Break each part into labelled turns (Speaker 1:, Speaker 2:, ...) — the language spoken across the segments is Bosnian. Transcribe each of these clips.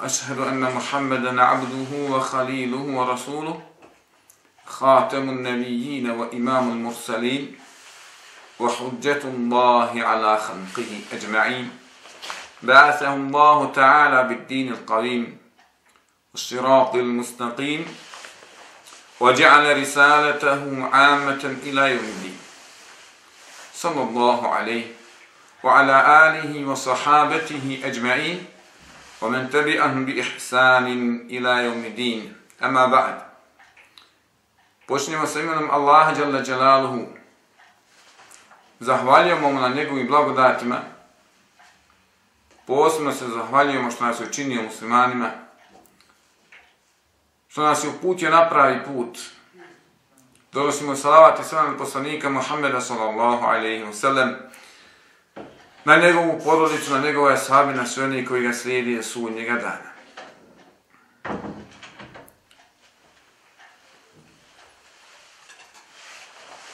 Speaker 1: وأشهد أن محمدا عبده وخليله ورسوله خاتم النبيين وإمام المرسلين وحجة الله على خلقه أجمعين. بعثه الله تعالى بالدين القويم والصراط المستقيم وجعل رسالته عامة إلى يوم الدين. صلى الله عليه وعلى آله وصحابته أجمعين. ومن تبعهم بإحسان إلى يوم الدين أما بعد Počnemo sa imenom Allaha Jalla Jalaluhu. Zahvaljujemo mu na njegovim blagodatima. Posebno se zahvaljujemo što nas je učinio muslimanima. Što nas je uputio na pravi put. Donosimo salavat i sallam poslanika Muhammeda sallallahu alaihi wa sallam na njegovu porodicu, na njegove sahabi, na sve oni koji ga slijedi su njega dana.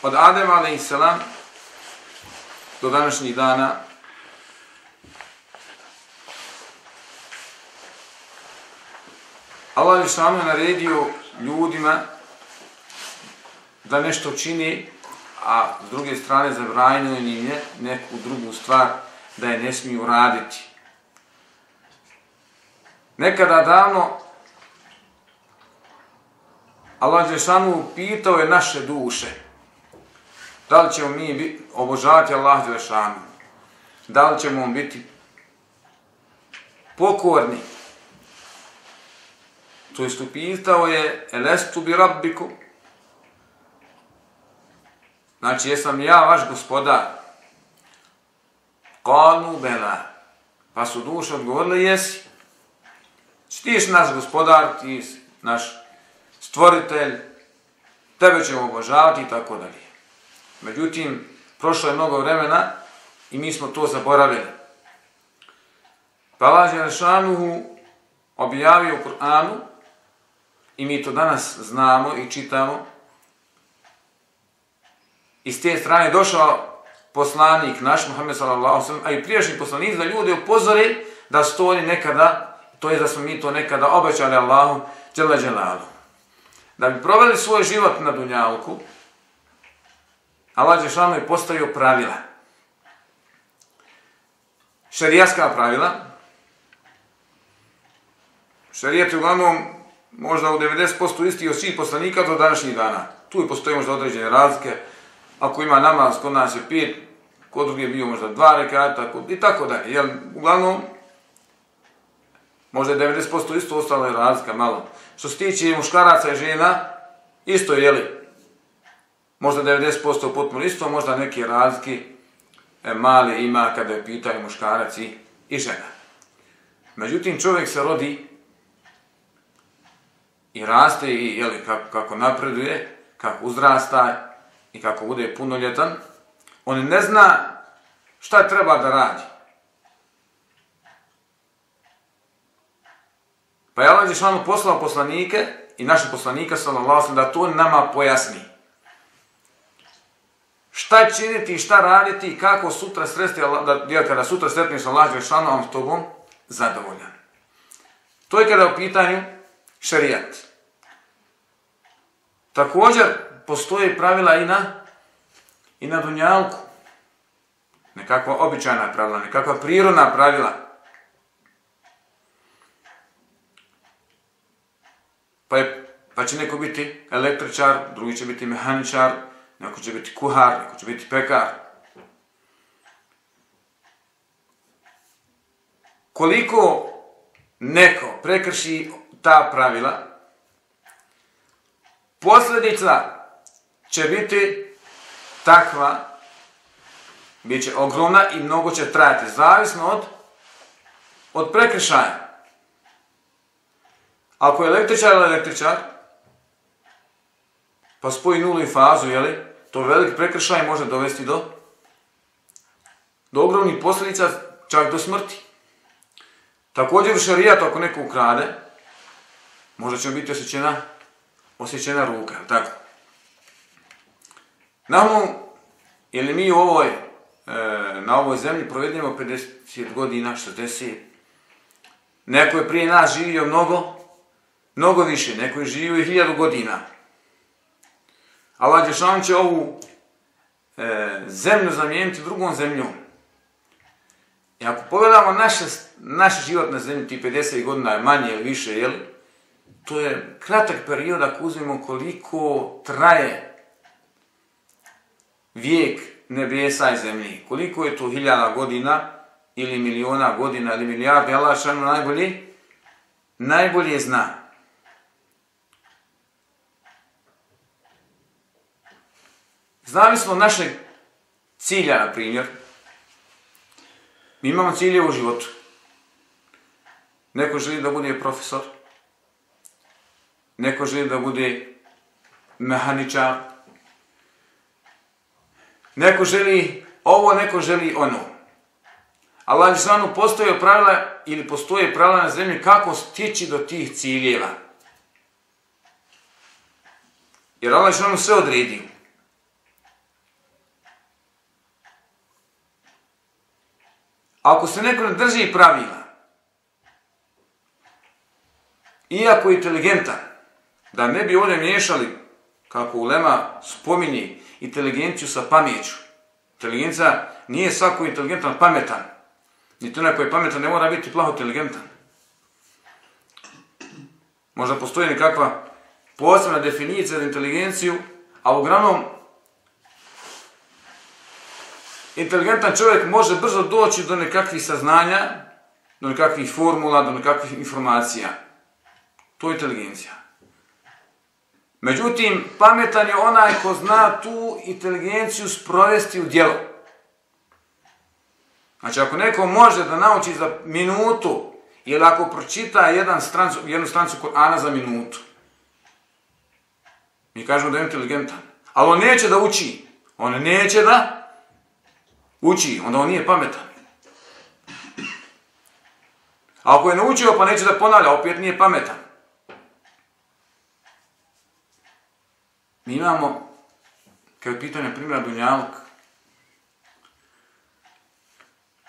Speaker 1: Od Adem a.s. do današnjih dana Allah je samo naredio ljudima da nešto čini a s druge strane zabranjeno je neku drugu stvar da je ne smiju raditi. Nekada davno Allah Đešanu pitao je naše duše da li ćemo mi obožavati Allah Đešanu, da li ćemo biti pokorni. To jest upitao je Elestu bi rabbikum, Znači, jesam ja vaš gospodar? Kalu bela. Pa su duše odgovorile, jesi. Znači, ti si naš gospodar, ti si naš stvoritelj, tebe ćemo obožavati i tako dalje. Međutim, prošlo je mnogo vremena i mi smo to zaboravili. Pa Allah Jerašanuhu objavio u Kur'anu i mi to danas znamo i čitamo, I s te strane došao poslanik naš, Muhammed sallallahu sallam, a i priješnji poslanik, da ljude upozori da su to oni nekada, to je da smo mi to nekada obećali Allahu, džele dželalu. Da bi proveli svoj život na Dunjalku, Allah Žešanu je postavio pravila. Šarijaska pravila. Šarijet je uglavnom možda u 90% isti od svih poslanika do današnjih dana. Tu i postoje možda određene razlike, ako ima namaz, kod nas je pet, kod drugi je bio možda dva rekata, kod, i tako da Jel, Uglavnom, možda je 90% isto ostalo je razlika malo. Što se tiče muškaraca i žena, isto je, jeli, možda 90% potpuno isto, možda neke razlike e, male ima kada je pitanje muškarac i, i žena. Međutim, čovjek se rodi i raste i jeli, kako, kako napreduje, kako uzrasta, i kako bude punoljetan, on ne zna šta treba da radi. Pa je Allah Žešanu poslao poslanike i naše poslanika sallallahu da to nama pojasni. Šta činiti i šta raditi i kako sutra sresti, da, kada sutra sretniš Allah Žešanu, on s tobom zadovoljan. To je kada je u pitanju šarijat. Također, postoje pravila i na i na dunjalku. Nekakva običajna pravila, nekakva prirodna pravila. Pa, je, pa će neko biti električar, drugi će biti mehaničar, neko će biti kuhar, neko će biti pekar. Koliko neko prekrši ta pravila, posljedica će biti takva, bit će ogromna i mnogo će trajati, zavisno od, od prekršaja. Ako je električar ili električar, pa spoji nulu i fazu, jeli, to velik prekršaj može dovesti do, do ogromnih posljedica, čak do smrti. Također u šarijatu, ako neko ukrade, možda će biti osjećena, osjećena ruka, tako? Namo, ili mi u ovoj, e, na ovoj zemlji provedemo 50 godina, 60, neko je prije nas živio mnogo, mnogo više, neko je živio i hiljadu godina. Allah Đešan će ovu e, zemlju zamijeniti drugom zemljom. I ako pogledamo naše, naš život na zemlji, ti 50 godina je manje ili više, jel? To je kratak period ako uzmemo koliko traje vijek nebesa i zemlji. Koliko je to hiljada godina ili miliona godina ili milijarde, Allah šanu najbolje, najbolje zna. Znali smo našeg cilja, na primjer. Mi imamo cilje u životu. Neko želi da bude profesor. Neko želi da bude mehaničar. Neko želi ovo, neko želi ono. Allah Žešanu postoje pravila ili postoje pravila na zemlji kako stići do tih ciljeva. Jer Allah Žešanu sve odredio. Ako se neko ne drži pravila, iako je inteligentan, da ne bi ovdje miješali, kako ulema Lema spominje, inteligenciju sa pameću. Inteligencija nije svako inteligentan pametan. Ni to neko je pametan, ne mora biti plaho inteligentan. Možda postoji nekakva posebna definicija za inteligenciju, a uglavnom inteligentan čovjek može brzo doći do nekakvih saznanja, do nekakvih formula, do nekakvih informacija. To je inteligencija. Međutim, pametan je onaj ko zna tu inteligenciju sprovesti u djelo. Znači, ako neko može da nauči za minutu, ili ako pročita jedan strancu, jednu strancu Korana za minutu, mi kažemo da je inteligentan. Ali on neće da uči. On neće da uči, onda on nije pametan. A ako je naučio pa neće da ponavlja, opet nije pametan. Mi imamo, kada je pitanje primjera Dunjaluk,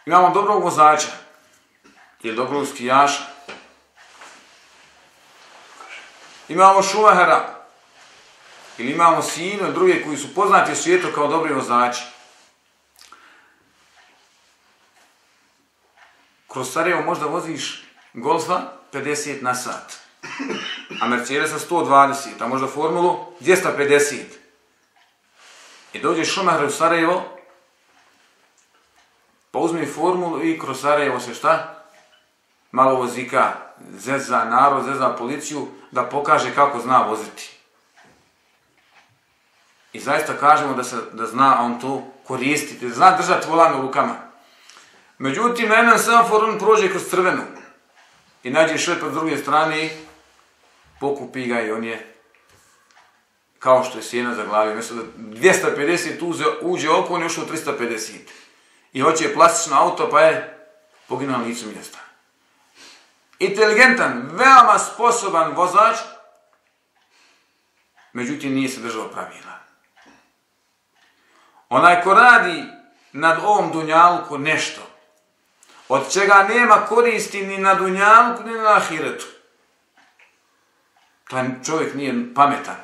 Speaker 1: imamo dobrog vozača, ili dobrog skijaša, imamo šumahera, ili imamo sinu i druge koji su poznati u svijetu kao dobri vozači. kroz Sarajevo možda voziš Golfa 50 na sat, a Mercedesa 120, a možda Formulu 250. I dođeš Šumahre u Sarajevo, pa uzmi Formulu i kroz Sarajevo se šta? Malo vozika, zeza narod, zeza policiju, da pokaže kako zna voziti. I zaista kažemo da se da zna on to koristiti, da zna držati volan u rukama. Međutim, na jedan semafor on prođe kroz crvenu i nađe šlepa s druge strane i pokupi ga i on je kao što je sjena za glavi. Mjesto da 250 uze, uđe oko, on je ušao 350. I hoće plastično auto, pa je poginuo na licu mjesta. Inteligentan, veoma sposoban vozač, međutim nije se držao pravila. Onaj ko radi nad ovom dunjalku nešto, od čega nema koristi ni na dunjalku, ni na ahiretu. Taj čovjek nije pametan.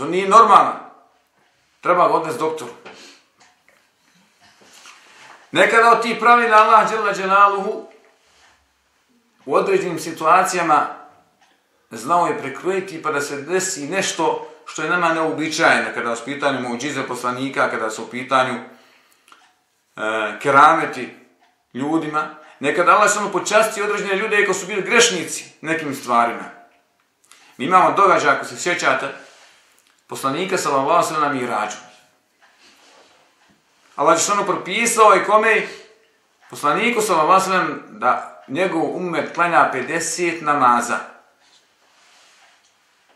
Speaker 1: On nije normalan. Treba ga odnes doktoru. Nekada od tih pravila Allah džela dželaluhu u određenim situacijama znao je prekrojiti pa da se desi nešto što je nama neobičajeno kada su u pitanju muđize poslanika, kada su u pitanju e, kerameti, ljudima, nekada Allah samo počasti određene ljude koji su bili grešnici nekim stvarima. Mi imamo događaj, ako se sjećate, poslanika sallallahu sallam i rađu. Allah je što ono propisao i kome poslaniku sallallahu sallam da njegov umet klanja 50 namaza.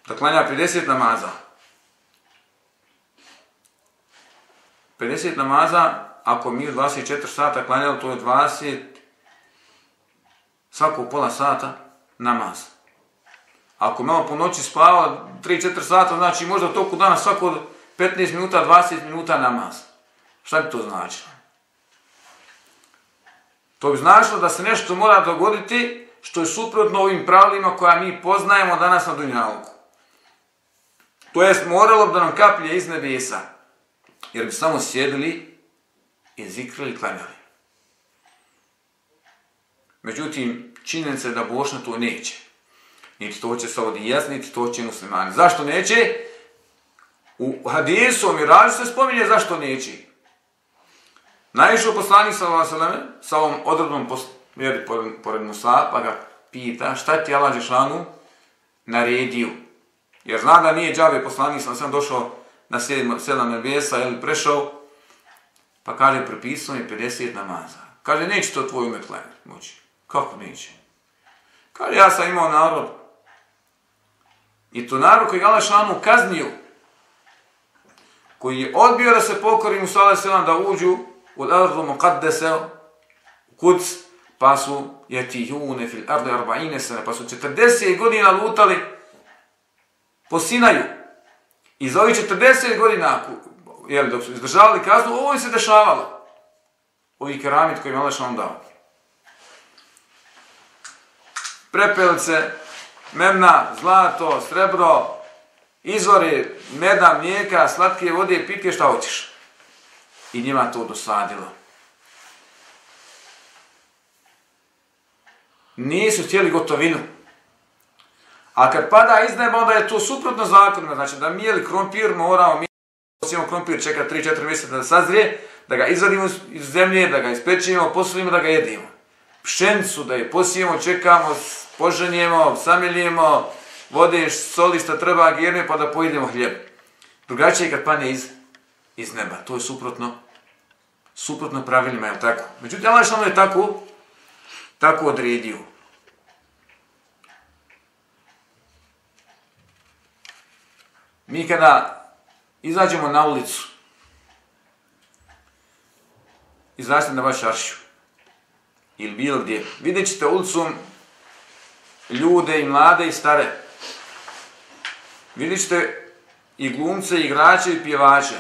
Speaker 1: da klanja 50 namaza. 50 namaza, ako mi u 24 sata klanjali, to je 20, svako pola sata namaz. Ako malo po noći spava 3-4 sata, znači možda u toku dana svako 15 minuta, 20 minuta namaz. Šta bi to značilo? To bi značilo da se nešto mora dogoditi što je suprotno ovim pravilima koja mi poznajemo danas na Dunjalku. To jest, moralo bi da nam kaplje iz nebesa, jer bi samo sjedili i zikrili i klanjali. Međutim, činjenica je da Bošna to neće. Niti to će Saudijac, niti to će muslimani. Zašto neće? U hadisu o miražu se spominje zašto neće. Naišao poslanik sa Vaseleme, sa ovom odredbom jer pored, pored Musa, pa ga pita šta ti Allah Žešanu naredio. Jer zna da nije džabe poslanik, sam sam došao na sedam, sedam nebesa, ili prešao, pa kaže, propisao mi 50 namaza. Kaže, neće to tvoj umet moći. Kako neće? Kaže, ja sam imao narod. I to narod koji je Allah kaznio, koji je odbio da se pokori Musa da uđu u ardu muqaddesa, u kuc, pa su jetihune fil ardu arba'ine sene, pa su 40 godina lutali po Sinaju. I za ovih 40 godina, jel, dok su izdržavali kaznu, ovo im se dešavalo. Ovi keramit koji je Maleš dao. Prepelce, memna, zlato, srebro, izvori, meda, mlijeka, slatke vode, pitke, šta hoćeš? I njima to dosadilo. nisu htjeli gotovinu. A kad pada iz neba, onda je to suprotno zakonima. Znači da mi jeli krompir, moramo mi posijemo krompir, čeka 3-4 mjeseca da sazrije, da ga izvadimo iz zemlje, da ga ispečimo, posolimo, da ga jedimo. Pšencu da je posijemo, čekamo, poženjemo, samiljemo, vode, soli šta treba, gjerme, pa da pojedemo hljeb. Drugačije kad pane iz, iz neba. To je suprotno, suprotno pravilima, je tako? Međutim, Allah je tako, tako odredio. Mi kada izađemo na ulicu, izraste na vaš aršiju, ili bilo gdje, vidjet ćete ulicom ljude i mlade i stare. Vidjet ćete i glumce, i igrače, i pjevače.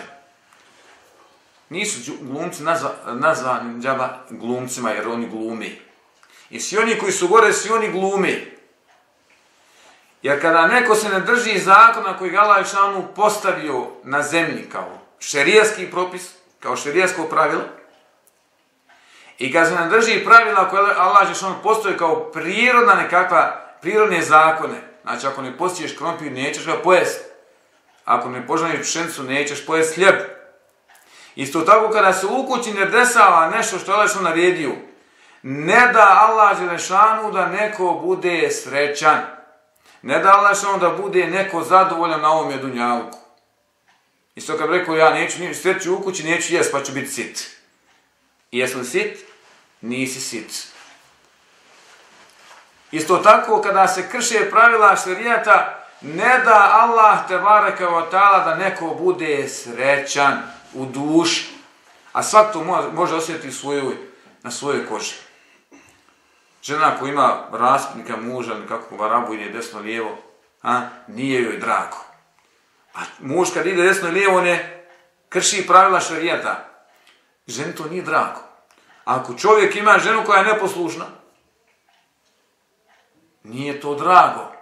Speaker 1: Nisu glumci nazvani džaba glumcima jer oni glumi. I svi oni koji su gore, svi oni glumi. Jer kada neko se ne drži zakona koji ga Allah Išanu postavio na zemlji kao šerijaski propis, kao šerijasko pravilo, i kad se nam drži pravila koje Allah Žešanu postoji kao prirodna nekakva, prirodne zakone, znači ako ne postiješ krompir, nećeš ga pojesti. Ako ne požaniš pšenicu, nećeš pojesti hljeb. Isto tako kada se u kući ne desava nešto što je Allah naredio, ne da Allah Žešanu da neko bude srećan. Ne da Allah Žešanu da bude neko zadovoljan na ovom jedunjavku. Isto kad rekao ja neću sreću u kući, neću jes pa ću biti sit. I jesam sit? Nisi sit. Isto tako kada se krše pravila šarijata, ne da Allah te bareka o tala da neko bude srećan u duši. A svak to može osjetiti svoju, na svojoj koži. Žena koja ima raspnika muža, kako u arabu ide desno lijevo, a, nije joj drago. A muž kad ide desno i lijevo, ne krši pravila šarijata. Ženi to nije drago. Ako čovjek ima ženu koja je neposlušna, nije to drago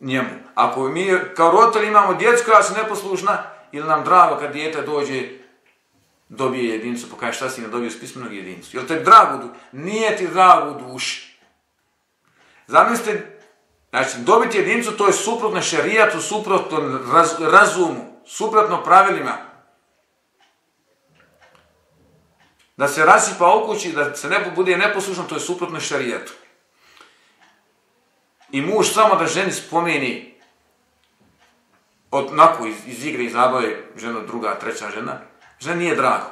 Speaker 1: njemu. Ako mi kao roditelji imamo djecu koja su neposlušna, ili nam drago kad dijete dođe dobije jedinicu, pa kaže šta si ne dobio s pismenog jedinicu. Jel te drago du? Nije ti drago u duši. Zamislite, znači, dobiti jedinicu, to je suprotno šerijatu, suprotno raz, razumu, suprotno pravilima. Da se rasipa u kući, da se ne bude neposlušno, to je suprotno šarijetu. I muž samo da ženi spomeni odnako iz, iz igre, i zabave, žena druga, treća žena, žena nije drago.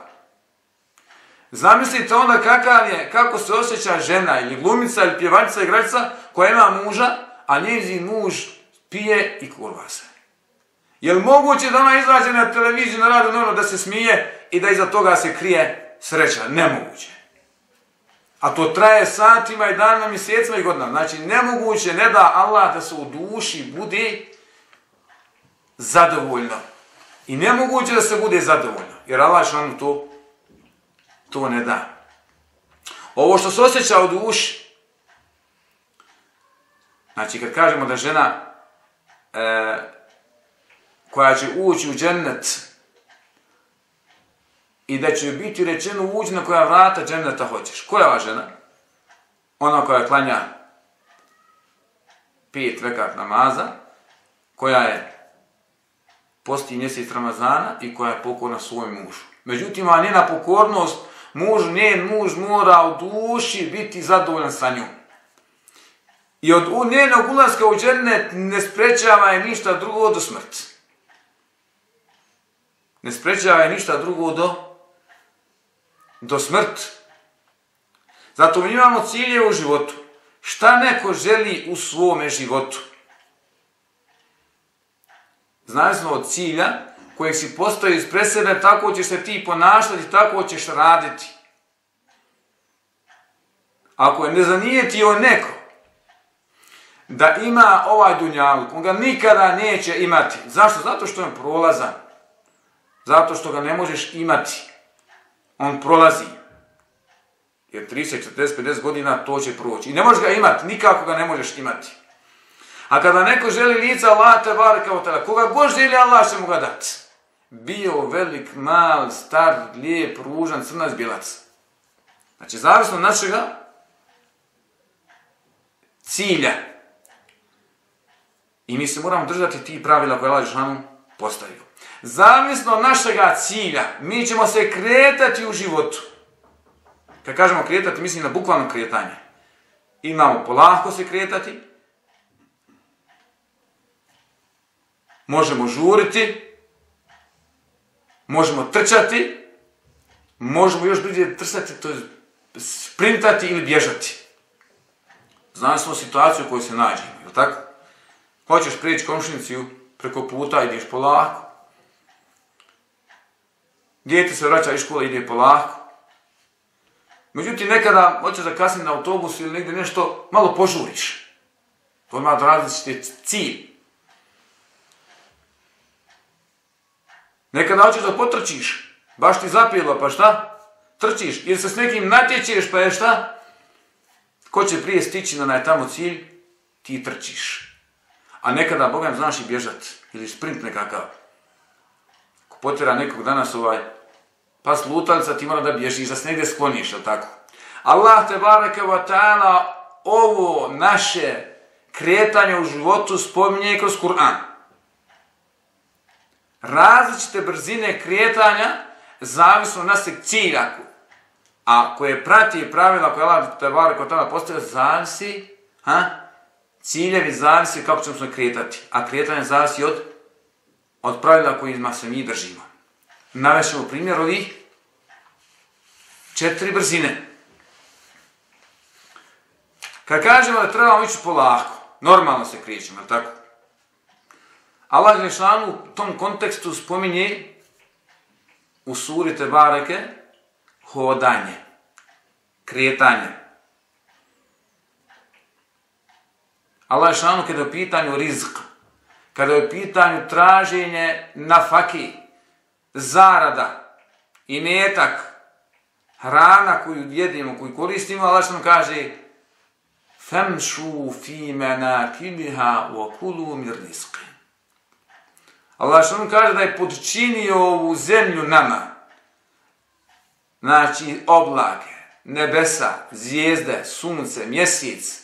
Speaker 1: Zamislite onda kakav je, kako se osjeća žena ili glumica ili pjevačica igračica koja ima muža, a njezin muž pije i kurva se. Je li moguće da ona izađe na televiziju, na radu, ono, da se smije i da iza toga se krije sreća? Nemoguće. A to traje satima i danima, mjesecima i godinama. Znači, nemoguće ne da Allah da se u duši bude zadovoljno. I nemoguće da se bude zadovoljno. Jer Allah što nam to, to ne da. Ovo što se osjeća u duši, znači kad kažemo da žena e, koja će ući u džennet i da će biti rečeno uđi na koja vrata dženneta hoćeš. Koja ova žena? Ona koja klanja pet vekat namaza, koja je posti mjesec Ramazana i koja je pokorna svoj mužu. Međutim, a njena pokornost, muž, njen muž mora u duši biti zadovoljan sa njom. I od njenog ulaska u džennet ne sprečava je ništa drugo do smrti. Ne sprečava je ništa drugo do, do smrti. Zato mi imamo cilje u životu. Šta neko želi u svome životu? Znavisno od cilja kojeg si postoji ispred sebe, tako ćeš se ti ponašati, tako ćeš raditi. Ako je ne zanijetio neko da ima ovaj dunjaluk, on ga nikada neće imati. Zašto? Zato što je prolazan. Zato što ga ne možeš imati. On prolazi. Jer 30, 40, 50 godina to će proći. I ne možeš ga imati, nikako ga ne možeš imati. A kada neko želi lica Allah te bar kao tada, koga god želi Allah će mu ga dati. Bio velik, mal, star, lijep, ružan, crnac, bilac. Znači, zavisno od našega cilja. I mi se moramo držati ti pravila koje Allah Žešanu postavio. Zavisno našega cilja, mi ćemo se kretati u životu. Kad kažemo kretati, mislim na bukvalno kretanje. Imamo polako se kretati, možemo žuriti, možemo trčati, možemo još bliže trčati, to je sprintati ili bježati. Znam smo situaciju u kojoj se nađemo, je tako? Hoćeš prijeći komšinicu preko puta, ideš polako. Dijete se vraća iz škole, ide polako. Međutim, nekada hoćeš da kasni na autobus ili negdje nešto, malo požuriš. To ima različite cilj. Nekada hoćeš da potrčiš, baš ti zapijelo, pa šta? Trčiš, ili se s nekim natječeš, pa je šta? Ko će prije stići na najtamo cilj, ti trčiš. A nekada, Bogam, znaš i bježat, ili sprint nekakav. Potjera nekog danas ovaj, pa slutalica, ti mora da bježiš, da se negdje skloniš, je tako? Allah te bareke wa ta'ala ovo naše kretanje u životu spominje kroz Kur'an različite brzine kretanja zavisno na se cilja. A koje prati pravila koje Allah te bare kod toga postavlja, zavisi, ha? ciljevi zavisi kako ćemo se kretati. A kretanje zavisi od, od pravila kojima se mi držimo. Navešemo primjer ovih četiri brzine. Kad kažemo da trebamo ići polako, normalno se krećemo, tako? Allah Žešanu u tom kontekstu spominje u suri Tebareke hodanje, kretanje. Allah Žešanu kada je u pitanju rizk, kada je pitanje traženje na faki, zarada, imetak, hrana koju jedimo, koju koristimo, Allah Žešanu kaže femšu fi menakiliha wa kulu mir rizqi. Allah što kaže da je podčinio ovu zemlju nama. Znači oblake, nebesa, zvijezde, sunce, mjesec,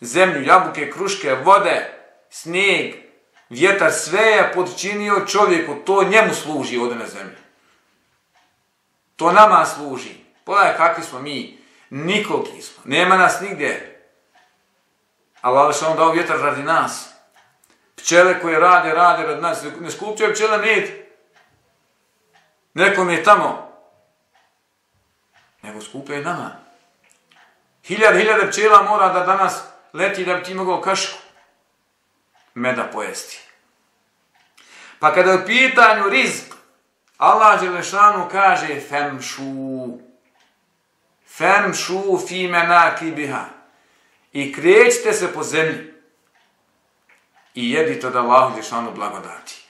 Speaker 1: zemlju, jabuke, kruške, vode, snijeg, vjetar, sve je podčinio čovjeku, to njemu služi ovdje na zemlji. To nama služi. Pogledaj kakvi smo mi, nikogi smo, nema nas nigdje. Allah je on dao vjetar radi nas pčele koje rade, rade rad nas, ne skupćaju pčele med, nekom je tamo, nego skupljaju nama. Hiljad, hiljade pčela mora da danas leti da bi ti mogao kašku meda pojesti. Pa kada je u pitanju rizk, Allah Đelešanu kaže femšu. Femšu fi menaki biha. I krećite se po zemlji. I jedite od Allahu Đelešanu blagodati.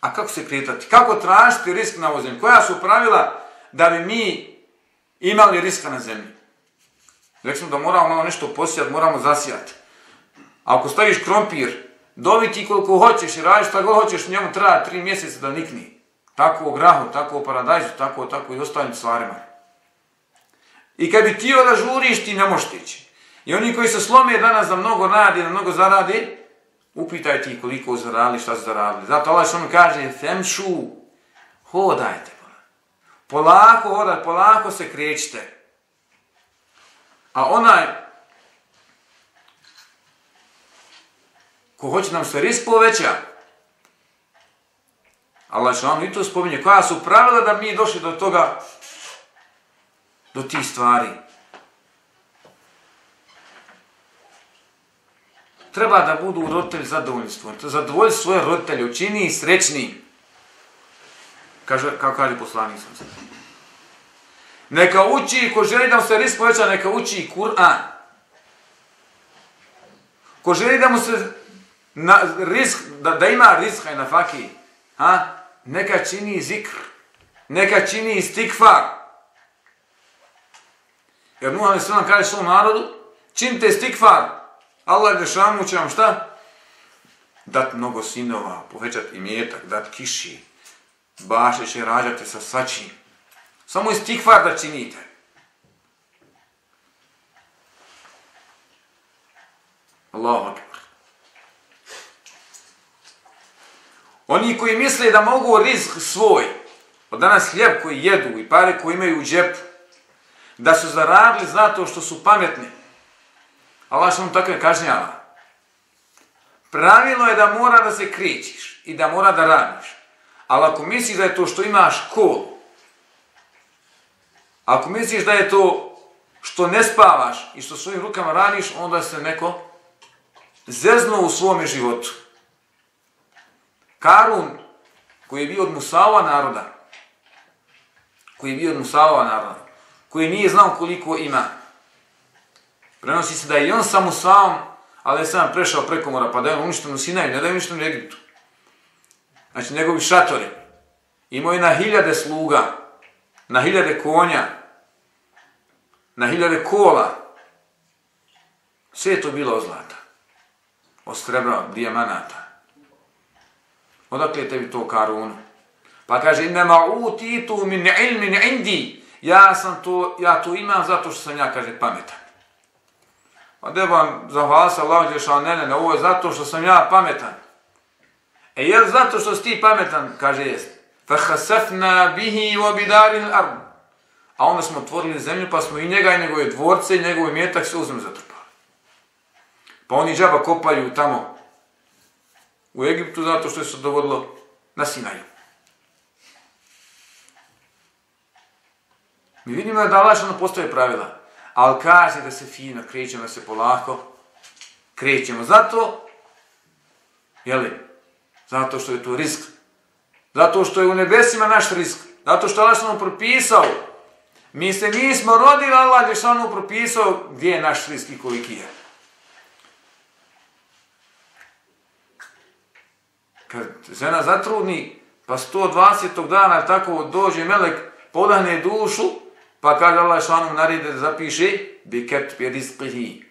Speaker 1: A kako se kretati? Kako tražiti risk na ovoj zemlji? Koja su pravila da bi mi imali riska na zemlji? Rekli smo da moramo malo nešto posijati, moramo zasijati. Ako staviš krompir, dobiti koliko hoćeš i radiš šta god hoćeš, njemu treba tri mjeseca da nikni. Tako o grahu, tako o paradajzu, tako, tako i ostalim stvarima. I kad bi ti da žuriš, ti ne možeš tići. I oni koji se slome danas da mnogo radi, da mnogo zaradi, upitaj ti koliko zaradili, šta su zaradili. Zato Allah što mi kaže, femšu, hodajte. Polako hodajte, polako se krećite. A onaj ko hoće nam se risk poveća, Allah što i to spominje, koja su pravila da mi došli do toga, do tih stvari. Treba da budu roditelji zadovoljstvo. Zadovolj svoje roditelje, učini ih srećni. Kaže, kako kaže poslanik sam se. Neka uči, ko želi da mu se risk poveća, neka uči Kur'an. Ko želi da mu se na, risk, da, da ima riska i na faki, ha? neka čini zikr, neka čini stikfar. Jer Nuh Ali kaže svom narodu, činite stikfar, Allah Dešamu će vam šta? Dat mnogo sinova, povećat imetak, dat kiši, baše će rađati sa svačim. Samo istikvar da činite. Allahu akbar. Oni koji misle da mogu rizk svoj, od danas hljeb koji jedu i pare koji imaju u džepu, da su zaradili zato što su pametni, Allah što mu tako je kažnjava. Pravilo je da mora da se kričiš i da mora da radiš. Ali ako misliš da je to što imaš kol, Ako misliš da je to što ne spavaš i što svojim rukama radiš, onda se neko zeznuo u svome životu. Karun, koji je bio od Musava naroda, koji je bio od Musava naroda, koji nije znao koliko ima, prenosi se da je on sa Musavom, ali je sam prešao preko mora, pa da je on uništen u Sinaju, ne da je uništen u Egiptu. Znači, njegovi šatori. Imao je na hiljade sluga, na hiljade konja, na hiljade kola. Sve je to bilo od zlata. Od srebra, dijamanata. Odakle tebi to karun? Pa kaže, nema utitu min ilmin indi. Ja sam to, ja to imam zato što sam ja, kaže, pametan. Pa da vam zahvala se Allah, Đešan, ne, ne, ne, ovo je zato što sam ja pametan. E jel zato što si ti pametan, kaže, jest. Fa hasafna bihi wa bidarin ard. A onda smo otvorili zemlju, pa smo i njega i njegove dvorce i njegove mjetak se uzmem zatrpali. Pa oni džaba kopaju tamo u Egiptu zato što je se dovodilo na Sinaju. Mi vidimo da lažano postoje pravila, ali kaže da se fino krećemo, da se polako krećemo. Zato, jeli, zato što je to risk. Zato što je u nebesima naš risk. Zato što Allah nam propisao Mi se nismo rodili, Allah je što propisao gdje je naš risk i koliki je. Kad žena zatrudni, pa 120. dana tako dođe melek, podahne dušu, pa kaže Allah šanom naredi da zapiše, bi ket pi rizqihi.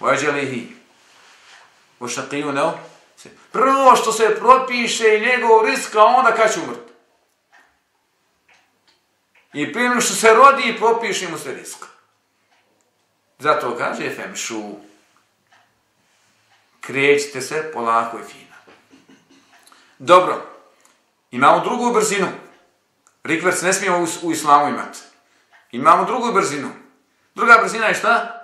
Speaker 1: Vajđelihi. Vošaqiju neo. Prvo što se propiše i njegov rizka, onda kad će umrti. I prije što se rodi i propiši mu se rizka. Zato kaže Femšu, krećite se polako i fino. Dobro, imamo drugu brzinu. Rikverc ne smijemo u, u islamu imati. Imamo drugu brzinu. Druga brzina je šta?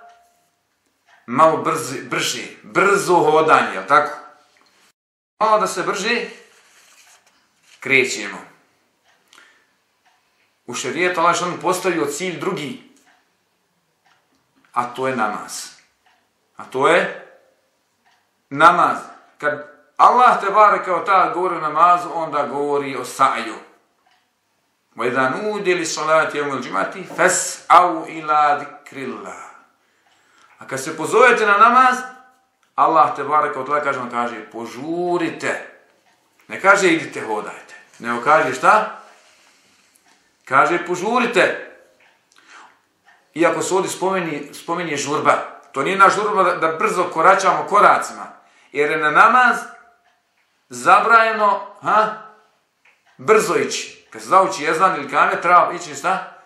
Speaker 1: Malo brzi, brži, brzo hodanje, je tako? Malo da se brži, krećemo. U šarijetu Allah što postavio cilj drugi, a to je namaz. A to je namaz. Kad Allah te bare kao ta govori o namazu, onda govori o sa'ju. Wa نُودِ لِسَلَاتِ li salati فَسْعَوْ إِلَا ذِكْرِ fas'au ila. A kad se pozovete na namaz, Allah te bare kao to kaže, on kaže požurite. Ne kaže idite hodajte. Ne kaže šta? Kaže požurite. Iako se ovdje spomeni, spomeni žurba, to nije naš žurba da, da brzo koračamo koracima. Jer je na namaz zabrajeno ha, brzo ići. Kad se zauči jezan ili kame, treba ići šta?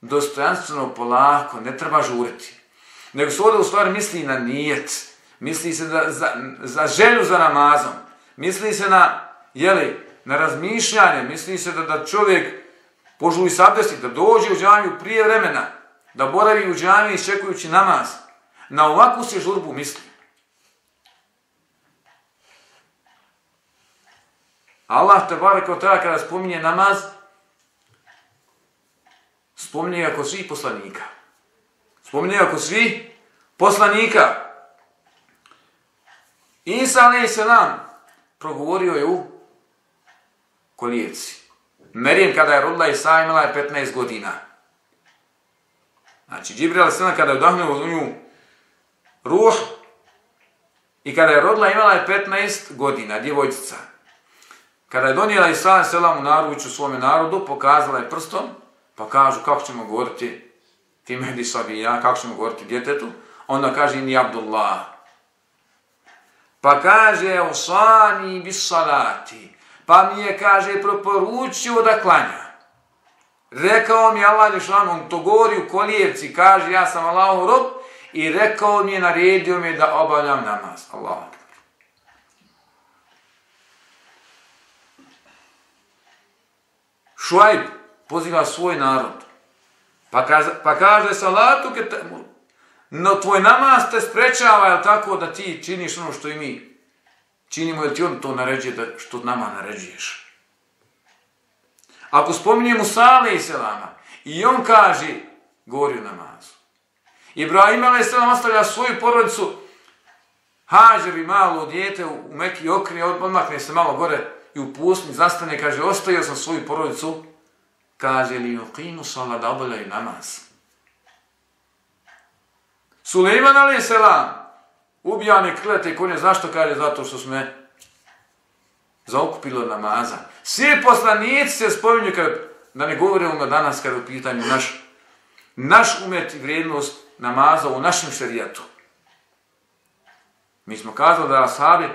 Speaker 1: Dostojanstveno, polako, ne treba žuriti. Nego se ovdje u stvari misli na nijet. Misli se da, za, za želju za namazom. Misli se na, jeli, na razmišljanje. Misli se da, da čovjek požuli sabdesti, da dođe u džamiju prije vremena, da boravi u džamiji iščekujući namaz. Na ovakvu se žurbu misli. Allah te barek kao tada kada spominje namaz, spominje ako svi poslanika. Spominje ako svi poslanika. Isa alaih selam progovorio je u kolijevci. Merijem kada je rodila Isa imala je 15 godina. Znači, Džibril alaih selam kada je udahnuo u nju ruh i kada je rodila imala je 15 godina, djevojčica. Kada je donijela Isra selam u naruču svome narodu, pokazala je prstom, pa kažu kako ćemo govoriti ti mehdi sabi ja, kako ćemo govoriti djetetu, onda kaže ni Abdullah. Pa kaže osani bis salati, pa mi je, kaže, proporučio da klanja. Rekao mi Allah Lišan, on to govori u kolijevci, kaže ja sam Allahov rob, i rekao mi je, naredio mi da obavljam namaz. Allah. Šuajb poziva svoj narod. Pa kaže, pa kaže salatu ke temu. no tvoj namaz te sprečava, je tako, da ti činiš ono što i mi činimo, jer ti on to naređuje da što nama naređuješ. Ako spominje Musale i Selama, i on kaže, govori o namazu. Ibrahim Ali Selam ostavlja svoju porodicu, Hađer i malo djete u Meki okri, odmakne se malo gore, i u pustinji zastane, kaže, ostavio sam svoju porodicu, kaže li yuqinu sala da obavljaju namaz. Suleiman ali selam ubijane klete konje, zašto kaže? Zato što sme zaokupilo namaza. Svi poslanici se spominju, kad, da ne govorimo danas kada u pitanju naš, naš umet i vrijednost namaza u našem šarijatu. Mi smo kazali da ashabi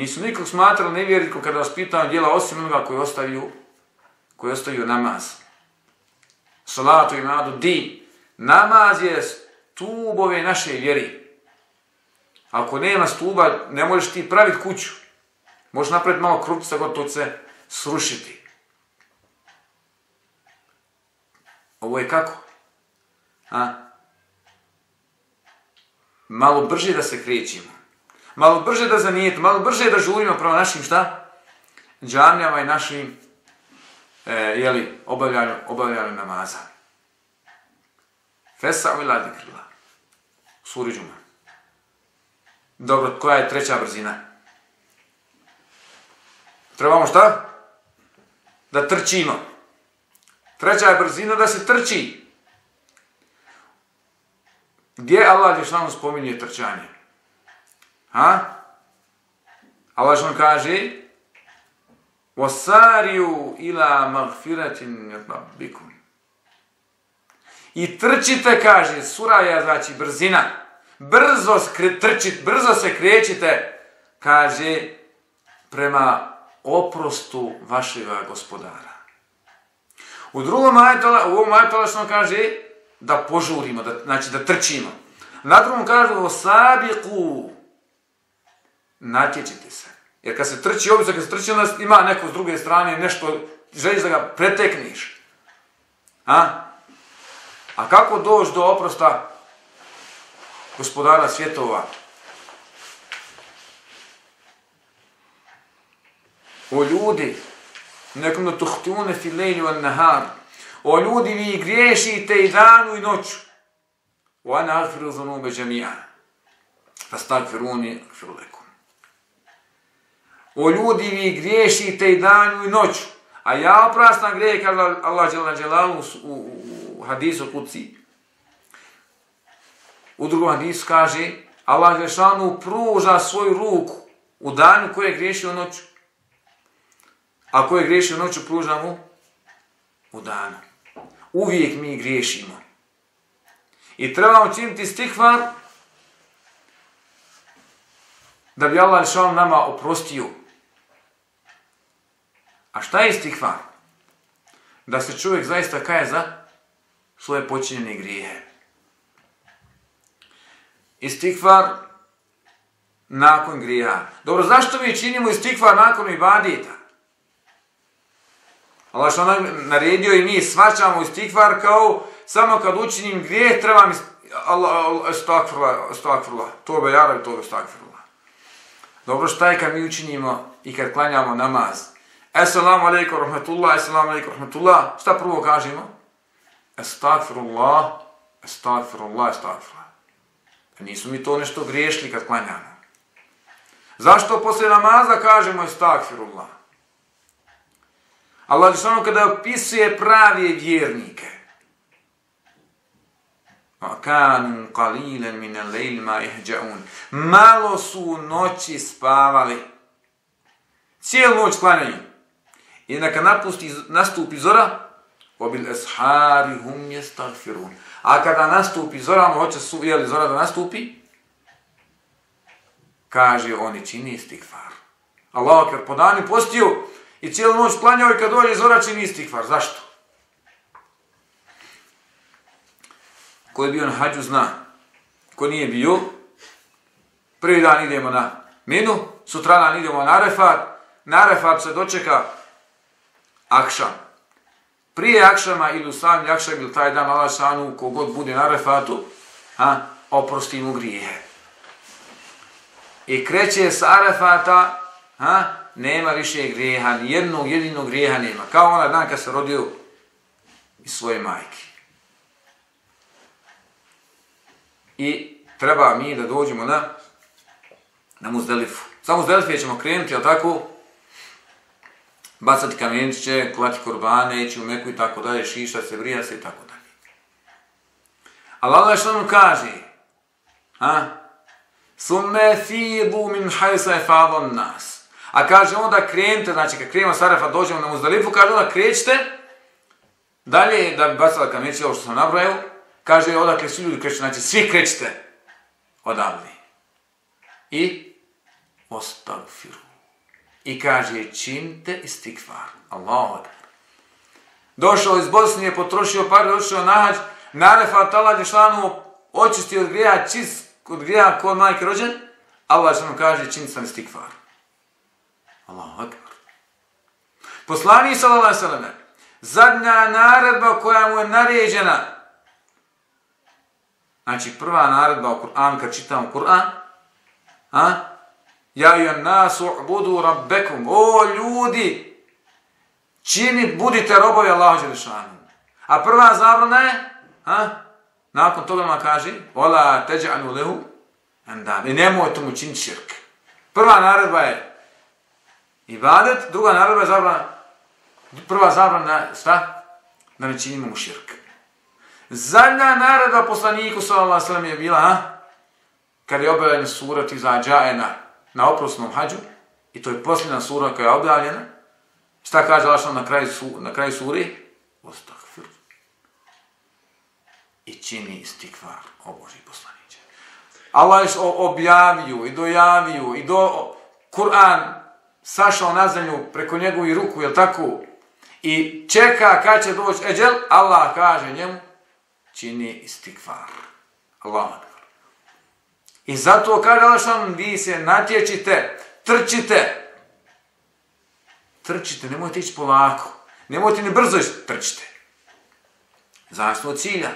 Speaker 1: Nisu nikog smatrali nevjernikom kada vas pitao djela osim onoga koji ostavio, koji ostavio namaz. Salatu i nadu di. Namaz je stubove naše vjeri. Ako nema stuba, ne možeš ti praviti kuću. Možeš napraviti malo krupca, gotovo se srušiti. Ovo je kako? A? Malo brže da se krećimo malo brže da zanijetu, malo brže da žurimo prema našim šta? Džamljama i našim e, jeli, obavljanju, obavljanju namaza. Fesa u iladi krila. Suri džuma. Dobro, koja je treća brzina? Trebamo šta? Da trčimo. Treća je brzina da se trči. Gdje Allah je spominje trčanje? Ha? Allah što kaže Wasariu ila magfiratin rabbikum. I trčite, kaže, suraja, znači brzina. Brzo trčit, brzo se krećite, kaže, prema oprostu vašega gospodara. U drugom ajetu, u ovom ajetu što kaže, da požurimo, da, znači da trčimo. Na drugom kaže, osabiku, natječite se. Jer kad se trči obica, kad se trči, onda ima neko s druge strane nešto, želiš da ga pretekniš. A? A kako doći do oprosta gospodara svjetova? O ljudi, nekom da tuhtune fi lejlju an nahar. O ljudi, vi griješite i danu i noću. O ana agfiru zunube džemija. Pa agfiru lek. O ljudi, vi griješite i danju i noću. A ja oprastam grije, kaže Allah Đelana Đelalu u, u, u hadisu kuci. U drugom hadisu kaže, Allah Đelanu pruža svoju ruku u danju koje je griješio noću. A koje je griješio noću, pruža mu u danu. Uvijek mi griješimo. I trebamo činiti stikvar da bi Allah Đelanu nama oprostio. A šta je istihvar? Da se čovjek zaista kaje za svoje počinjene grijehe. Istihvar nakon grija. Dobro, zašto mi činimo istihvar nakon ibadita? Allah što naredio i mi svačamo istikvar kao samo kad učinim grijeh trebam mi Allah, stakfirullah, stakfirullah, tobe jarabi, tobe stakfirullah. Dobro, šta je kad mi učinimo i kad klanjamo namaz? Assalamu alaikum rahmatullah, assalamu alaikum rahmatullah. Šta prvo kažemo? Estagfirullah, estagfirullah, estagfirullah. Pa nisu mi to nešto griješli kad klanjamo. Zašto posle namaza kažemo estagfirullah? Allah je kada opisuje pravi vjernike. وَكَانُوا قَلِيلًا min اللَّيْلِ مَا يَهْجَعُونَ. Malo su noći spavali. Cijelu noć klanjaju. I neka napusti, nastupi zora, obil eshari hum je stagfirun. A kada nastupi zora, on hoće su, jeli zora da nastupi, kaže oni čini istikfar. Allah kad po danu postio i cijelu noć klanjao i kad dođe zora čini istikfar. Zašto? Ko je bio na hađu zna. Ko nije bio, prvi dan idemo na minu, sutradan idemo na refat, na refat se dočeka akšam. Prije akšama ili u sami akšam ili taj dan Allah šanu kogod bude na refatu, ha, oprosti mu grijehe. I kreće sa arefata, ha, nema više grijeha, ni jednog jedinog grijeha nema. Kao ona dan kad se rodio iz svoje majke. I treba mi da dođemo na, na Muzdelifu. Samo Muzdelifu ćemo krenuti, ali tako, bacati kamenčiće, klati korbane, ići u meku i tako dalje, šišta se, vrija se i tako dalje. Ali Allah što mu kaže, ha? Summe fidu min hajsa je fadon nas. A kaže onda krenite, znači kad krenemo s Arafa, dođemo na Muzdalifu, kaže onda krećite, dalje da bi bacala kamenčiće, ovo što sam nabrojao, kaže odakle svi ljudi kreću, znači svi krećete odavde. I ostagfiru. I kaže, činite istikvar. Allahu akbar. Došao iz Bosnije, potrošio par, došao na hađ, narefa tala dješlanu, očisti od grija, čist od grija kod majke rođen, Allah što kaže, činite sam istikvar. Allahu akbar. Poslani sallallahu sallam, zadnja naredba koja mu je naređena, znači prva naredba u Kur'an, kad čitamo Kur'an, a, Ja ju nas budu rabbekum. O ljudi, čini, budite robovi Allahu Đelešanu. A prva zabrana je, ha? nakon toga ma kaže, ola teđa'anu lehu, endam. I nemojte mu činiti širk. Prva naredba je ibadet, druga naredba je zabrana, prva zabrana je šta? Da ne činimo mu širk. Zadnja naredba poslaniku sallallahu sallam je bila, ha? kad je objavljen surat iza džajena, na oprosnom hađu, i to je posljedna sura koja je objavljena, šta kaže Allah na kraju, na kraju suri? Ostakfir. I čini istikvar, o Boži poslaniće. Allah je objavio i dojavio i do Kur'an sašao na zemlju preko njegovu ruku, je tako? I čeka kad će doći eđel, Allah kaže njemu, čini istikvar. Allah. I zato kaže Allah vi se natječite, trčite. Trčite, nemojte ići polako. Nemojte ni brzo ići, trčite. Zavisno od cilja?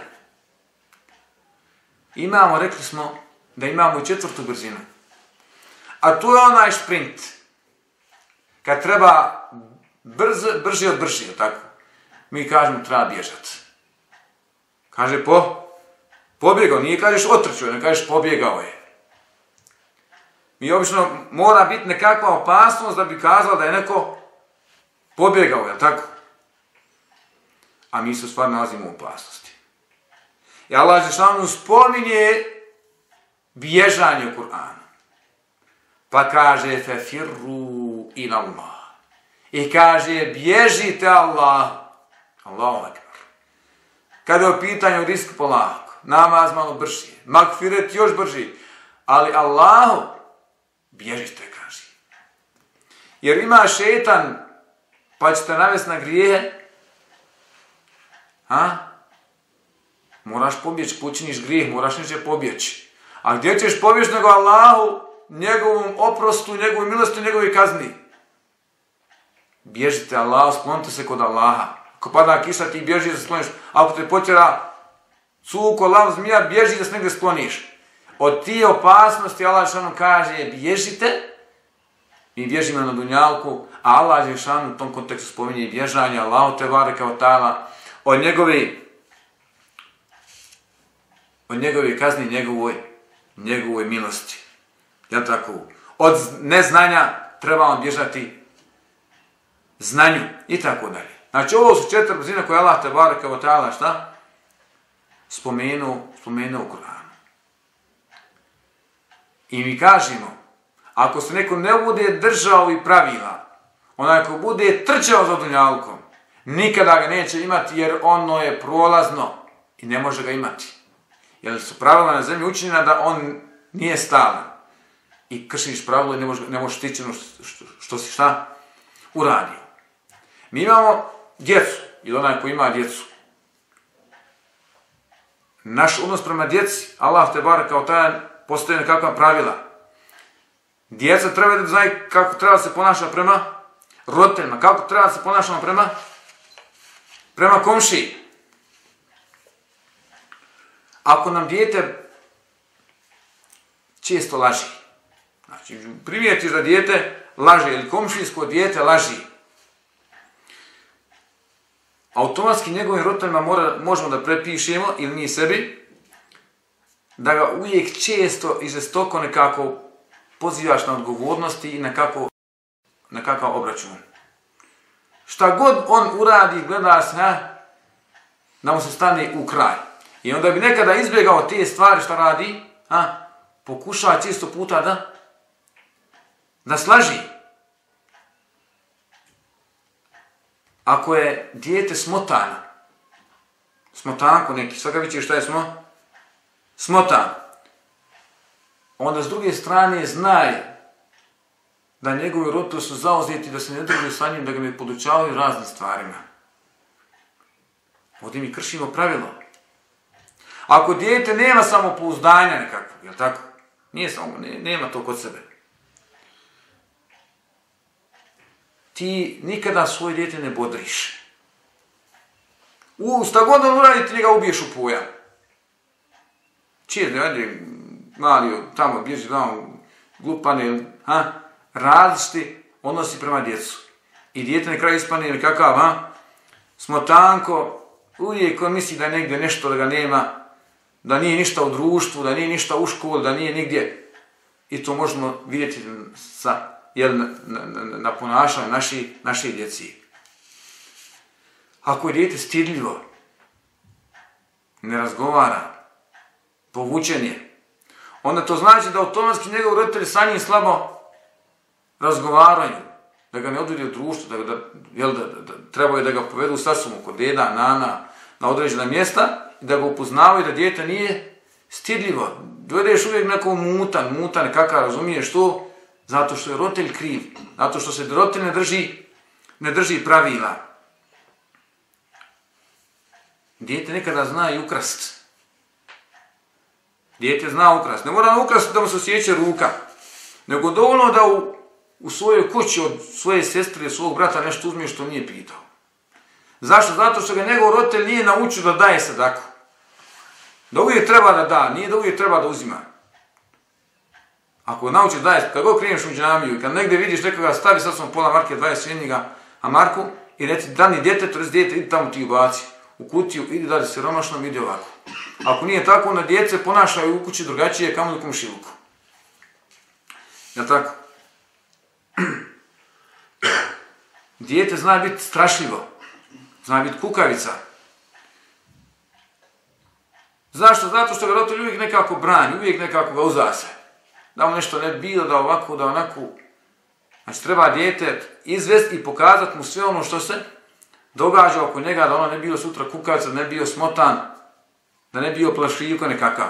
Speaker 1: Imamo, rekli smo, da imamo i četvrtu brzinu. A tu je onaj sprint. Kad treba brzo, brži od brži, tako? Mi kažemo, treba bježati. Kaže, po, pobjegao, nije kažeš otrčio, ne kažeš pobjegao je. Mi obično mora biti nekakva opasnost da bi kazala da je neko pobjegao, je tako? A mi se stvar nalazimo u opasnosti. I Allah Žešanu spominje bježanje Kur'ana. Pa kaže, fe firru in Allah. I kaže, bježite Allah. Allah akbar. Kada je u pitanju risk polako, namaz malo brži, makfiret još brži, ali Allahu bježite, kaže. Jer ima šetan, pa ćete navesti na grijehe, a? Moraš pobjeći, počiniš grijeh, moraš neće pobjeći. A gdje ćeš pobjeći nego Allahu, njegovom oprostu, njegovoj milosti, njegovoj kazni? Bježite Allahu, sklonite se kod Allaha. Ako pada kiša, ti bježi da skloniš. Ako te potjera cuko, lav, zmija, bježi da se negdje skloniš. Od tije opasnosti Allah Žešanu kaže, bježite, mi bježimo na dunjalku, a Allah Žešanu u tom kontekstu spominje i bježanje, Allah te vare kao tala, od njegove, od njegove kazni, njegovoj, njegovoj milosti. Ja tako? Od neznanja treba bježati znanju i tako dalje. Znači ovo su četiri brzina koje Allah te vare kao tala, šta? Spomenu, spomenu u Koranu. I mi kažemo, ako se neko ne bude držao i pravila, onaj ko bude trčao za dunjalkom, nikada ga neće imati jer ono je prolazno i ne može ga imati. Jer su pravila na zemlji učinjena da on nije stalan. I kršiš pravilo i ne možeš ne može tići ono što, što, što si šta uradio. Mi imamo djecu, ili onaj ko ima djecu. Naš odnos prema djeci, Allah te bar kao taj postoje nekakva pravila. Djeca treba da znaju kako treba se ponaša prema roditeljima, kako treba se ponašamo prema prema komši. Ako nam dijete često laži, znači primijetiš da dijete laže ili komšijsko dijete laži, automatski njegovim roditeljima mora, možemo da prepišemo ili mi sebi, da ga uvijek često i žestoko nekako pozivaš na odgovornosti i na, kako, na kakav obračun. Šta god on uradi, gledaš ha, da mu se stane u kraj. I onda bi nekada izbjegao te stvari što radi, ha, pokušava često puta da da slaži. Ako je dijete smotano, smotanko neki, svaka viće šta je smo? Smotan, onda s druge strane znaj da njegovi roto su zauzeti, da se ne drugi sa njim, da ga ne podučavaju raznim stvarima. Ovdje mi kršimo pravilo. Ako dijete nema samopouzdanja nekako, je tako? Nije samo, ne, nema to kod sebe. Ti nikada svoje dijete ne bodriš. U, sta god on uradi, ti njega ubiješ u pojam. Čije, ne vadi, mali tamo bježi tamo glupane, ha, različiti odnosi prema djecu. I djete na kraju ispane ili kakav, ha, smo tanko, uvijek on misli da je negdje nešto da ga nema, da nije ništa u društvu, da nije ništa u školu, da nije nigdje. I to možemo vidjeti sa, jel, na, na, na, na ponašanju naši, naše djeci. Ako je djete stidljivo, ne razgovara, povučen je, onda to znači da automatski njegov roditelj sa njim slabo razgovaraju, da ga ne odvedi u društvu, da, da, jel, da, da, da trebaju da ga povedu sa kod deda, nana, na određena mjesta i da ga upoznavaju da djete nije stidljivo. Dovedeš uvijek neko mutan, mutan, kakav razumiješ to, zato što je roditelj kriv, zato što se roditelj ne drži, ne drži pravila. Dijete nekada zna i ukrast. Dijete zna ukras. Ne mora ukras da mu se osjeća ruka. Nego dovoljno da u, u svojoj kući od svoje sestre, svog brata nešto uzme što nije pitao. Zašto? Zato što ga njegov roditelj nije naučio da daje sadaku. Da uvijek treba da da, nije da uvijek treba da uzima. Ako naučiš da daje, kad god kreneš u džamiju i kad negdje vidiš nekoga stavi sa svom pola marke 20 jedniga, a Marku, i reci dani djete, to je djete, idi tamo ti ubaci u kutiju, idi se siromašno, vidi ovako. Ako nije tako, onda djece ponašaju u kući drugačije, kamo u komšiluku. Ja tako? Dijete zna biti strašljivo. Zna biti kukavica. Zašto? Zato što ga roditelj uvijek nekako brani, uvijek nekako ga uzase. Da mu nešto ne bilo, da ovako, da onako. Znači, treba dijete izvesti i pokazati mu sve ono što se događa oko njega, da ono ne bio sutra kukavica, da ne bio smotan, da ne bio plašljivko nekakav.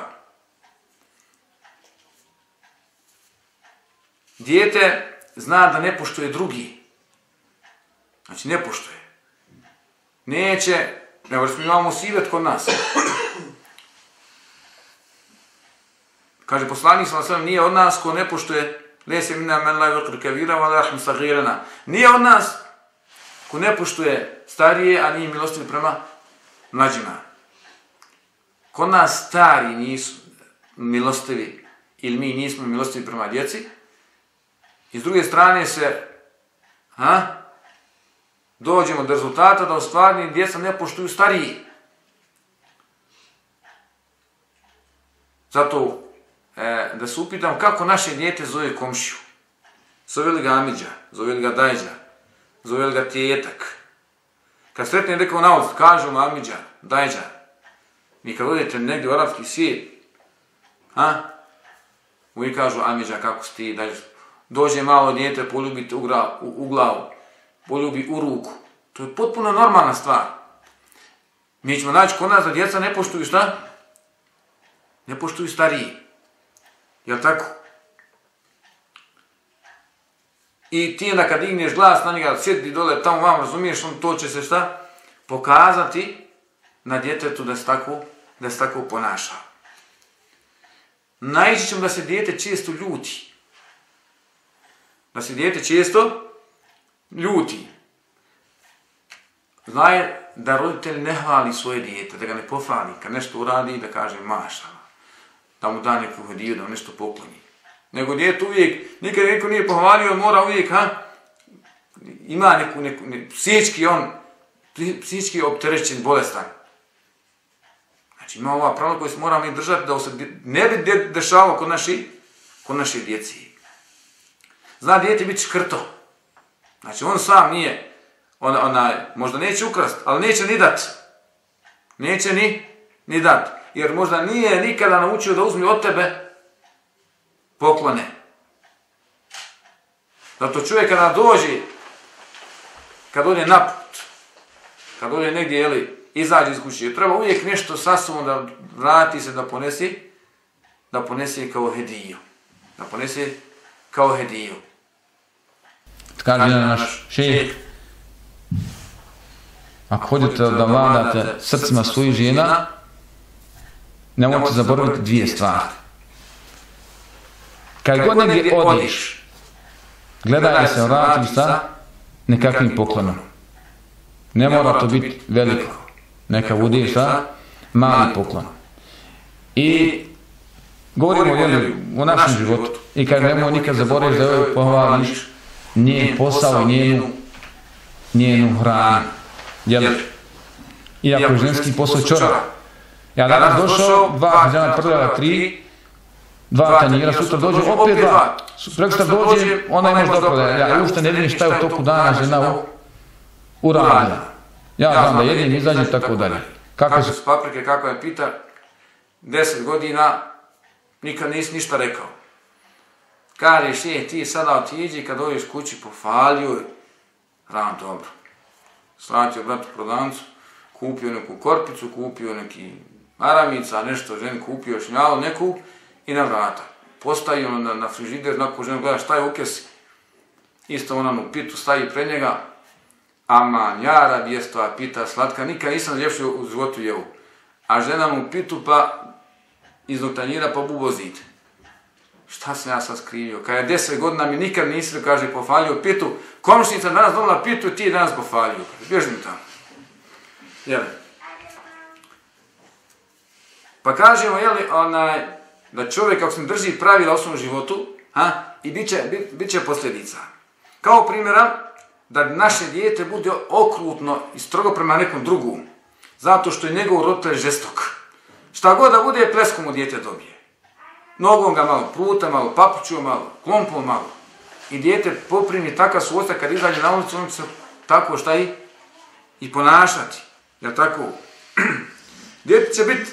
Speaker 1: Dijete zna da ne poštuje drugi. Znači, ne poštuje. Neće, nego smo imamo sivet kod nas. Kaže poslanik sam sam nije od nas ko ne poštuje lese minna men la yukr kabira wa la yahmi. Nije od nas ko ne poštuje starije, a nije milostiv prema mlađima. Kod nas stari nisu milostivi ili mi nismo milostivi prema djeci. I s druge strane se ha, dođemo do rezultata da u stvarni djeca ne poštuju stariji. Zato e, da se upitam kako naše djete zove komšiju. Zove li ga Amidža, zove li ga Dajđa, Zoveli ga tjetak. Kad sretne rekao na ovdje, kažu mu Amidža, Dajđa. Mi kad odete negdje u arabski svijet, ha? Uvijek kažu Amidža, kako si ti, Dajđa. Dođe malo djete, poljubi u, gra, u, u glavu, poljubi u ruku. To je potpuno normalna stvar. Mi ćemo naći kod nas da djeca ne poštuju šta? Ne poštuju stariji. Jel tako? I ti onda kad digneš glas na njega, sjedi dole, tamo vam razumiješ, on to će se šta? Pokazati na djetetu da se tako, da se tako ponaša. Najći ćemo da se djete često ljuti. Da se djete često ljuti. Znaje da roditelj ne hvali svoje djete, da ga ne pohvali, kad nešto uradi, da kaže maša da mu da neku hediju, da mu nešto pokloni. Nego djet uvijek, nikad neko nije pohvalio, mora uvijek, ha, ima neku, neku, ne, psihički on, psihički opterećen, bolestan. Znači ima ova pravila koja se mora mi držati da se ne bi de dešavao kod naši, kod naši djeci. Zna djete biti škrto. Znači on sam nije, on, ona, možda neće ukrast, ali neće ni dat. Neće ni, ni dat jer možda nije nikada naučio da uzme od tebe poklone. Zato čovjek kada dođe, kad ode naput, kad ode negdje, jeli, izađe iz kuće, treba uvijek nešto sa sobom da vrati se, da ponesi, da ponesi kao hediju. Da ponesi kao hediju.
Speaker 2: Kaže jedan naš šejh, ako hodite da vladate srcima svojih žena, nemojte zaboraviti dvije stvari. Kad god negdje odiš, gledaj se vratim sa nekakvim poklonom. Ne mora to biti veliko. Neka bude sa mali poklon. I govorimo jeli, u našem životu. I kad nemoj nikad zaboraviti da joj pohvališ njen posao i njenu, njenu hranu. Jel? Iako je ženski posao čora. Ja danas došao, dva hrđana prljava, tri, dva tanjira, sutra dođe, opet dva. Prekstra dođe, ona imaš dobro da ja ušte ne vidim šta je u toku dana žena u, uradila. Ja znam da jedim, izađem, tako dalje.
Speaker 1: Kako su paprike, kako je pita, deset godina, nikad nisi ništa rekao. Kažeš, je, ti sada otiđi, kad dođeš kući, pofalio, ran dobro. Sratio bratu prodancu, kupio neku korpicu, kupio neki maramica, nešto ženi kupio šnjalu neku i na vrata. Postavio na, na frižider, nakon žena gleda šta je u kesi. Isto ona mu pitu stavi pred njega. aman, jara vjestva, pita slatka, nikad nisam ljepšio u životu jevu. A žena mu pitu pa iz noktanjira pa bubozite. Šta sam ja sad skrivio? Kad je deset godina mi nikad nisi, kaže, pofalio pitu. Komšnica danas dobila pitu ti je danas pofalio. Bježi mi tamo. Jel? Pa kažemo, jeli, onaj, da čovjek ako se drži pravila u svom životu, ha, i bit će, bit, bit će posljedica. Kao primjera, da naše dijete bude okrutno i strogo prema nekom drugom, zato što je njegov roditelj žestok. Šta god da bude, pleskom mu dijete dobije. nogom ga malo pruta, malo papuću, malo klompom, malo. I dijete poprimi takav suosta kad izađe na ulicu, on će se tako šta i, i ponašati. Ja tako? dijete će biti,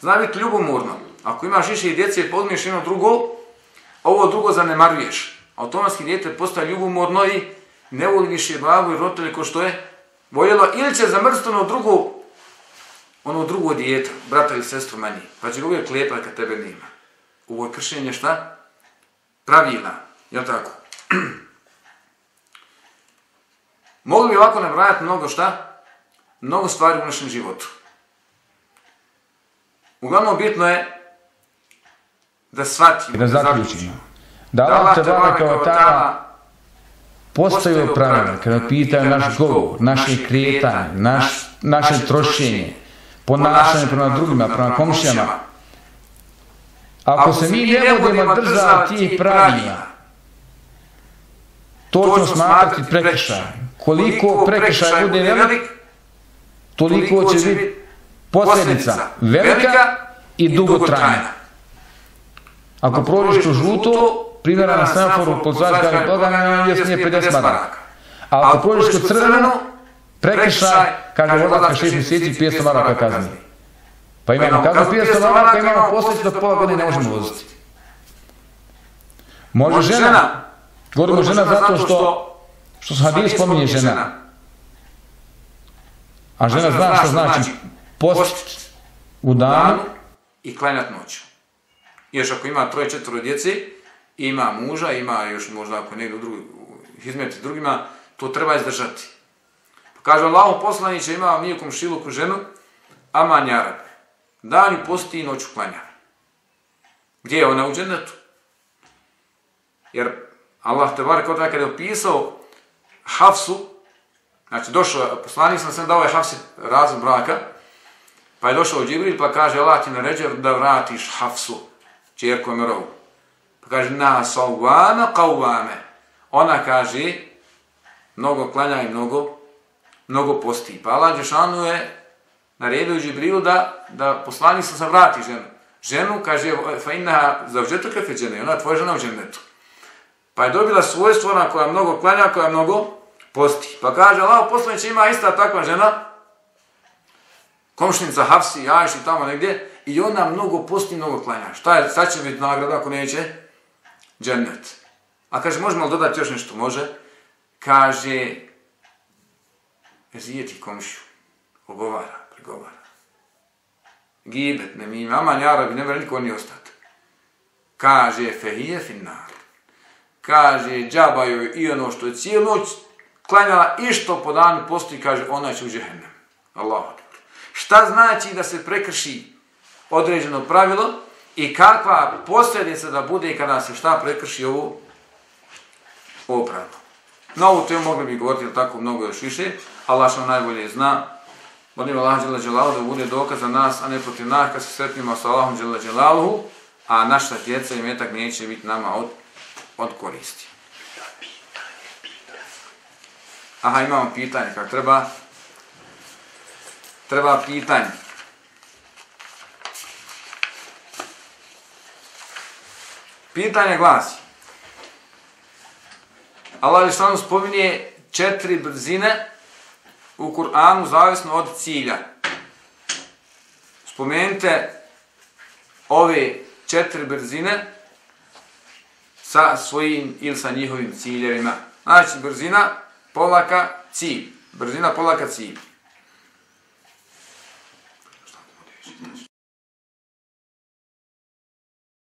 Speaker 1: zna biti ljubomorno. Ako imaš više djece i podmiješ jedno drugo, ovo drugo zanemaruješ. Automatski dijete postaje ljubomorno i ne voli više babu i roditelje ko što je voljelo. Ili će zamrsti ono drugo, ono drugo dijete, brata ili sestru manji. Pa će ga uvijek lijepati kad tebe nema. Ovo je kršenje šta? Pravila. Ja tako? Mogu bi ovako nabrajati mnogo šta? Mnogo stvari u našem životu. Uglavnom bitno je da shvatimo,
Speaker 2: da zaključimo. Da Allah te vara kao ta postaju pravila, kada pitaju naš govor, naše krijetanje, naš, naše trošenje, ponašanje prema drugima, prema komšijama. Ako se mi ne budemo držati tih pravila, to ćemo smatrati prekršaj. Koliko prekršaj bude velik, toliko će biti posljedica velika i dugotrajna. Ako prođeš to žuto, primjera na semaforu, policajac kaže toga ne jes nije 50 maraka. A ako prođeš kod crveno, prekršaj, kaže vozač ka 6 mjeseci, 500 maraka kazni. Pa imamo kaznu 500 maraka, imamo posljedicu da pola godine ne možemo voziti. Može žena, govorimo žena zato što, što se hadis spominje žena. A žena zna što znači post u danu
Speaker 1: i klanjat noću još ako ima troje, četvro djece, ima muža, ima još možda ako ne drugi, izmeti drugima, to treba izdržati. Pa kaže Allah poslaniće, ima mi u komšiluku ženu, aman jarab, danju posti i noću klanja. Gdje je ona u džennetu? Jer Allah te bar kod kada je opisao Hafsu, znači došao, poslanik sam sam dao je Hafsi razum braka, pa je došao Džibril pa kaže Allah ti naređe da vratiš Hafsu čerku Emerovu. Pa kaže, na salvana qawwame. Ona kaže, mnogo klanja i mnogo, mnogo posti. Pa Allah Đešanu je naredio Džibrilu da, da poslani se vrati ženu. Ženu, kaže, fa inna za vžetu kafe džene, ona je tvoja žena u džennetu. Pa je dobila svojstvo ona koja mnogo klanja, koja mnogo posti. Pa kaže, Allah poslanić ima ista takva žena, komšnica Hafsi, Ajši, tamo negdje, i ona mnogo posti, mnogo klanja. Šta je, sad će biti nagrada ako neće? Džennet. A kaže, možemo li dodati još nešto? Može. Kaže, zijeti komšu, Ogovara, pregovara. Gibet, ne mi imama, ni arabi, ne mre niko ni ostati. Kaže, fehije finnar. Kaže, džabaju i ono što je cijelu noć klanjala i što po danu postoji, kaže, ona će u džehennem. Allah. Šta znači da se prekrši određeno pravilo i kakva posljedica da bude kada se šta prekrši ovu ovo pravilo. Na ovu temu mogli bi govoriti tako mnogo još više, Allah što najbolje zna. Molim Allah Đela Đelalu da bude dokaz za nas, a ne protiv nas, kad se sretnimo sa Allahom Đela Đelalu, a naša djeca i metak neće biti nama od, od koristi. Aha, imamo pitanje, kako treba? Treba pitanje. Pitanje glasi. Allah Žešanu spominje četiri brzine u Kur'anu zavisno od cilja. Spomenite ove četiri brzine sa svojim ili sa njihovim ciljevima. Znači, brzina, polaka, cilj. Brzina, polaka, cilj.